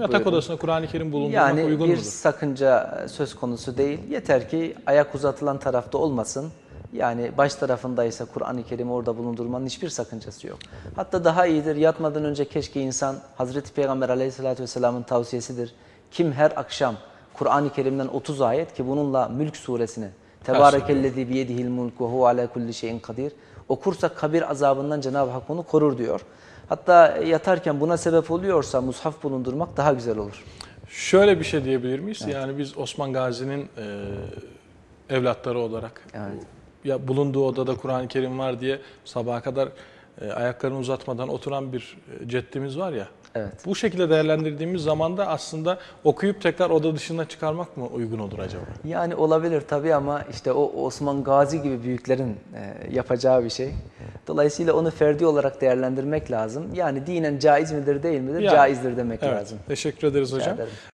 Yatak Buyurun. odasında Kur'an-ı Kerim bulundurmak Yani uygun bir mudur? sakınca söz konusu değil. Yeter ki ayak uzatılan tarafta olmasın. Yani baş tarafındaysa Kur'an-ı Kerim'i orada bulundurmanın hiçbir sakıncası yok. Hatta daha iyidir yatmadan önce keşke insan Hazreti Peygamber aleyhissalatü vesselamın tavsiyesidir. Kim her akşam Kur'an-ı Kerim'den 30 ayet ki bununla Mülk suresini Tebârekellezî biyedihil mulk ve huve alâ kulli şeyin kadir okursa kabir azabından Cenab-ı Hak onu korur diyor. Hatta yatarken buna sebep oluyorsa mushaf bulundurmak daha güzel olur. Şöyle bir şey diyebilir miyiz? Yani biz Osman Gazi'nin e, evlatları olarak Evet. ya bulunduğu odada Kur'an-ı Kerim var diye sabaha kadar e, ayaklarını uzatmadan oturan bir e, ceddimiz var ya. Evet. Bu şekilde değerlendirdiğimiz zaman da aslında okuyup tekrar oda dışına çıkarmak mı uygun olur acaba? Yani olabilir tabii ama işte o Osman Gazi gibi büyüklerin e, yapacağı bir şey. Dolayısıyla onu ferdi olarak değerlendirmek lazım. Yani dinen caiz midir değil midir? Yani, Caizdir demek Evet. lazım. Teşekkür ederiz Rica hocam. ederim.